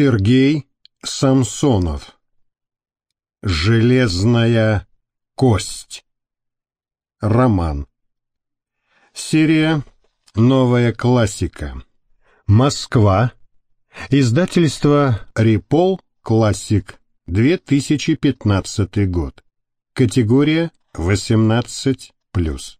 Сергей Самсонов. Железная кость Роман. Серия «Новая классика» Москва Издательство «Репол Классик» 2015 год. Категория 18+.